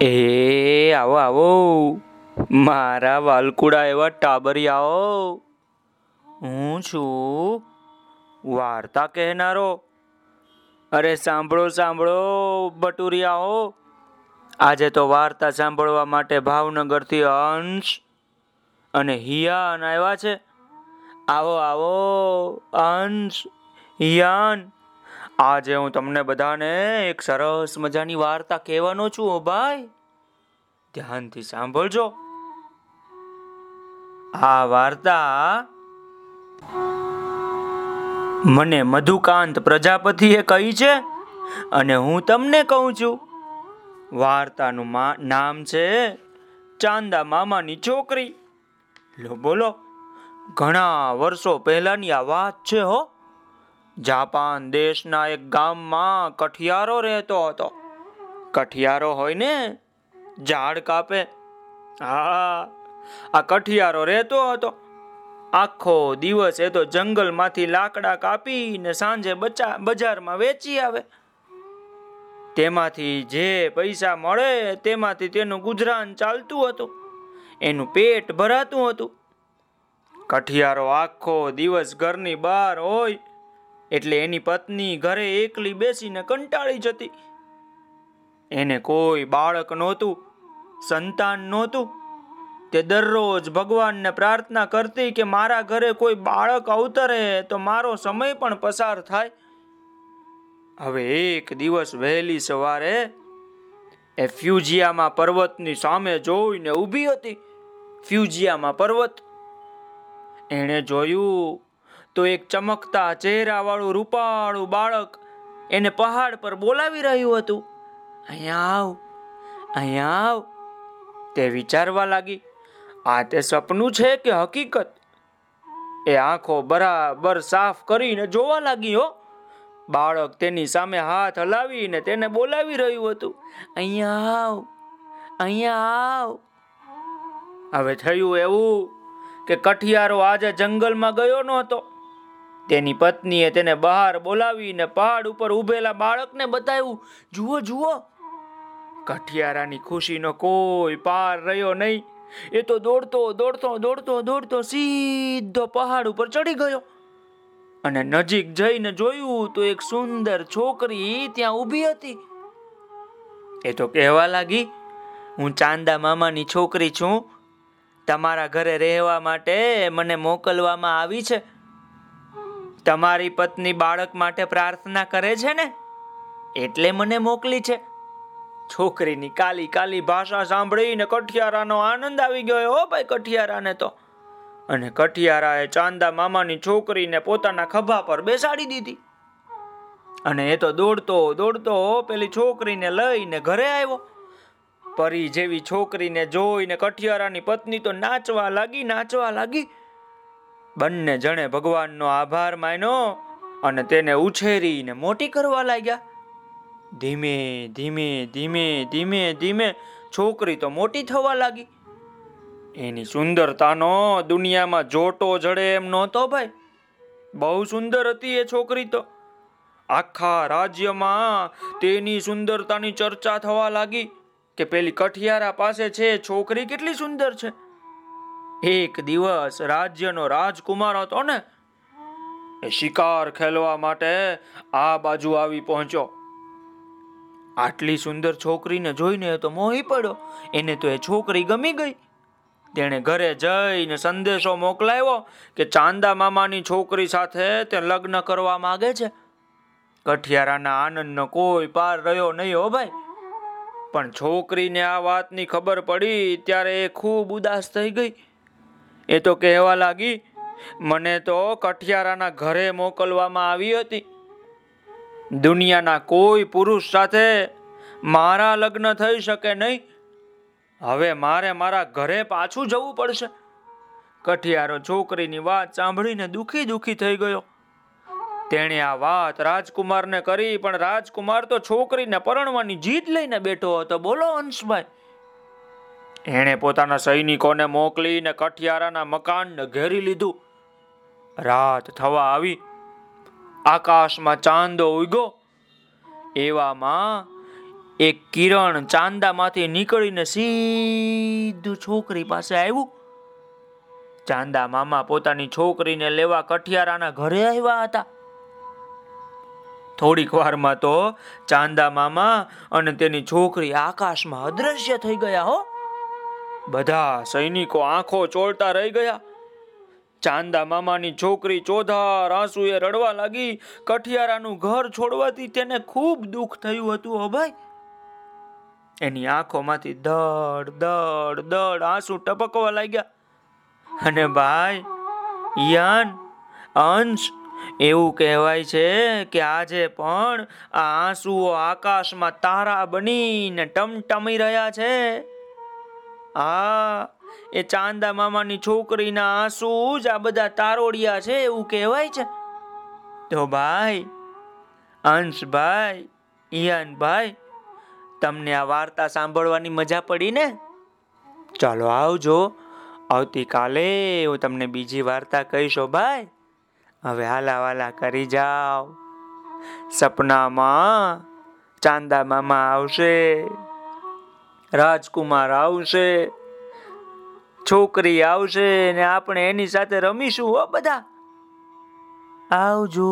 એ, આવો આવો. મારા વાલકુડા એવા ટાબરિયાઓ. હું છું વાર્તા કહેનારો. અરે, સાંભળો સાંભળો બટુરિયાઓ આજે તો વાર્તા સાંભળવા માટે ભાવનગરથી અંશ અને હિયાન આવ્યા છે. આવો આવો અંશ હિયાન. આજે હું તમને બધાને એક સરસ મજાની વાર્તા કહેવાનો છું, ઓ ભાઈ. ધ્યાનથી સાંભળજો. આ વાર્તા મને મધુકાંત પ્રજાપતિએ કહી છે અને હું તમને કહું છું. વાર્તાનું નામ છે ચાંદા મામાની છોકરી. લો બોલો, ઘણા વર્ષો પહેલાની આ વાત છે હો. જાપાન દેશના એક ગામમાં કઠિયારો રહેતો હતો. કઠિયારો હોય ને ઝાડ કાપે. હા, આ કઠિયારો રહેતો હતો. આખો દિવસ એ તો જંગલમાંથી લાકડા કાપીને સાંજે બજારમાં વેચી આવે. તેમાંથી જે પૈસા મળે તેમાંથી તેનું ગુજરાન ચાલતું હતું. એનું પેટ ભરાતું હતું. કઠિયારો આખો દિવસ ઘરની બહાર હોય એટલે એની પત્ની ઘરે એકલી બેસીને કંટાળી જતી. એને કોઈ બાળક નહોતું, સંતાન નહોતું. તે દરરોજ ભગવાનને પ્રાર્થના કરતી કે મારા ઘરે કોઈ બાળક અવતરે તો મારો સમય પણ પસાર થાય. હવે એક દિવસ વહેલી સવારે એ ફ્યુજિયામાં પર્વતની સામે જોઈને ઊભી હતી. ફ્યુજિયામાં પર્વત. એણે જોયું તો એક ચમકતા ચહેરાવાળું રૂપાળું બાળક એને પહાડ પર બોલાવી રહ્યું હતું. અહીંયા આવ અહીંયા આવ, તે વિચારવા લાગી. આ તે સપનું છે કે હકીકત? એ આંખો બરાબર સાફ કરીને જોવા લાગી હો. બાળક તેની સામે હાથ હલાવીને તેને બોલાવી રહ્યું હતું. અહીંયા આવ અહીંયા આવ. હવે થયું એવું કે કઠિયારો આજે જંગલમાં ગયો નહોતો. તેની પત્નીએ તેને બહાર બોલાવીને પહાડ ઉપર ઊભેલા બાળકને બતાવ્યું, જુઓ જુઓ, કઠિયારાની ખુશીનો કોઈ પાર રહ્યો નહીં. એ તો દોડતો દોડતો દોડતો દોડતો સીધો પહાડ ઉપર ચડી ગયો. અને નજીક જઈને જોયું તો એક સુંદર છોકરી ત્યાં ઊભી હતી. એ તો કહેવા લાગી, હું ચાંદા મામાની છોકરી છું. તમારા ઘરે રહેવા માટે મને મોકલવામાં આવી છે. તમારી પત્ની બાળક માટે પ્રાર્થના કરે છે ને? એટલે મને મોકલી છે. છોકરીની કાલી કાલી ભાષા સાંભળીને કઠિયારાનો આનંદ આવી ગયો હો ભાઈ કઠિયારાને તો. અને કઠિયારાએ ચાંદા મામાની છોકરીને પોતાના ખભા પર બેસાડી દીધી. અને એ તો દોડતો દોડતો પેલી છોકરીને લઈને ઘરે આવ્યો. પરી જેવી છોકરીને જોઈને કઠિયારાની પત્ની તો નાચવા લાગી નાચવા લાગી. બંને જણે ભગવાનનો આભાર માન્યો અને તેને ઉછેરીને મોટી કરવા લાગ્યા. ધીમે ધીમે ધીમે ધીમે ધીમે છોકરી તો મોટી થવા લાગી. એની સુંદરતાનો દુનિયામાં જોટો જડે એમ નહોતો ભાઈ. બહુ સુંદર હતી એ છોકરી તો. આખા રાજ્યમાં તેની સુંદરતાની ચર્ચા થવા લાગી કે પેલી કઠિયારા પાસે છે છોકરી કેટલી સુંદર છે. એક દિવસ રાજ્યનો રાજકુમાર હતો ને, એ શિકાર ખેલવા માટે આ બાજુ આવી પહોંચ્યો. આટલી સુંદર છોકરીને જોઈને તો મોહી પડ્યો. એને તો એ છોકરી ગમી ગઈ. તેણે ઘરે જઈને સંદેશો મોકલાવ્યો કે ચાંદા મામાની છોકરી સાથે તે લગ્ન કરવા માંગે છે. કઠિયારાના આનંદનો કોઈ પાર રહ્યો નહીં હો ભાઈ. પણ છોકરીને આ વાતની ખબર પડી ત્યારે એ ખૂબ ઉદાસ થઈ ગઈ. એ તો કહેવા લાગી, મને તો કઠિયારાના ઘરે મોકલવામાં આવી હતી. દુનિયાના કોઈ પુરુષ સાથે મારા લગ્ન થઈ શકે નહીં. હવે મારે મારા ઘરે પાછું જવું પડશે. કઠિયારો છોકરીની વાત સાંભળીને દુખી દુખી થઈ ગયો. તેણે આ વાત રાજકુમારને કરી, પણ રાજકુમાર તો છોકરીને પરણવાની જીદ લઈને બેઠો હતો. બોલો અંશભાઈ એણે પોતાના સૈનિકોને મોકલીને કઠિયારાના મકાનને ઘેરી લીધું. રાત થવા આવી. આકાશમાં ચાંદો ઉગ્યો. એવામાં એક કિરણ ચાંદામાંથી નીકળીને સીધું છોકરી પાસે આવ્યું. ચાંદા મામા પોતાની છોકરીને લેવા કઠિયારાના ઘરે આવ્યા હતા. થોડીક વારમાં તો ચાંદા મામા અને તેની છોકરી આકાશમાં અદ્રશ્ય થઈ ગયા હો. બધા સૈનિકો આંખો ચોળતા રહી ગયા. ચાંદા મામાની છોકરી ચોધાર આંસુએ રડવા લાગી. કઠિયારાનું ઘર છોડવાથી તેને ખૂબ દુઃખ થયું હતું, હો ભાઈ. એની આંખોમાંથી દડ દડ દડ આંસુ ટપકવા લાગ્યા. અને ભાઈ, યાન, અંશ, એવું કહેવાય છે કે આજે પણ આ આંસુઓ આકાશમાં તારા બનીને ટમટમી રહ્યા છે. આ એ ચાંદા મામાની છોકરીના આંસુ જ આ બધા તારોડિયા છે એવું કહેવાય છે. તો ભાઈ અંશભાઈ ઈયાનભાઈ તમને આ વાર્તા સાંભળવાની મજા પડી ને? ચાલો આવજો, આવતીકાલે હું તમને બીજી વાર્તા કહીશો ભાઈ. હવે હાલા વાલા કરી જાઓ. સપનામાં ચાંદા મામા આવશે. રાજકુમાર આવશે છોકરી આવશે ને આપણે એની સાથે રમીશું હો બધા. આવજો.